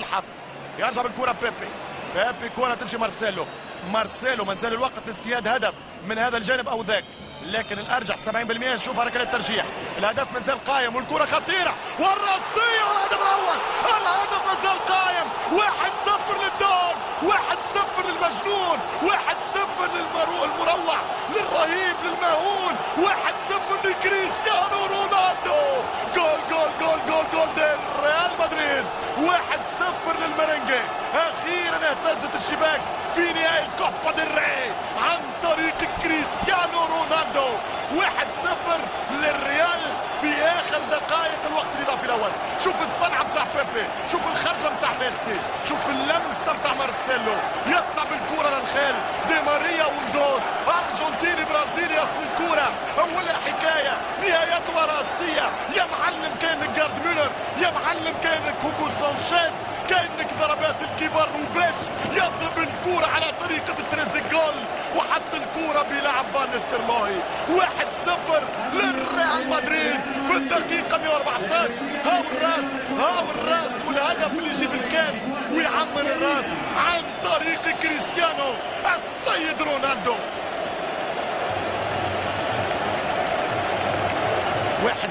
الحظ يرجع بالكرة بيبي. بيبي كرة تمشي مارسيلو. مارسيلو ما زال الوقت لاصطياد هدف من هذا الجانب أو ذاك. لكن الأرجح 70% نشوف ركله الترجيح. الهدف ما زال قايم والكرة خطيرة. والراسيه والهدف الأول. الهدف ما زال قايم 1-0 للدون 1-0 للمجنون. 1-0 للمروع للرهيب للمهول 1-0 لكريستيانو مدريد 1-0 للمرنجي أخيرا اهتزت الشباك في نهاية كوبا ري عن طريق كريستيانو رونالدو. 1-0 للريال في آخر دقائق الوقت الإضافي الأول. شوف الصنعة بتاع بيبي شوف الخرجة بتاع ميسي شوف اللمسة بتاع مارسيلو. يطلع بالكره للخيل. دي ماريا وندوس. أرجنتيني برازيلي أصل الكره أولها حكاية نهايتها رأسية يا معلم جيرد مولر يا معلم كأنك هوجو سانشيز كأنك ضربات الكبار وباش يضرب الكرة على طريقة التريزيجول وحط الكرة بلعب فان نيستلروي واحد صفر للريال مدريد في الدقيقة 114 هاو الراس هاو الراس والهدف اللي يجيب الكاس ويعمر الراس عن طريق كريستيانو السيد رونالدو. واحد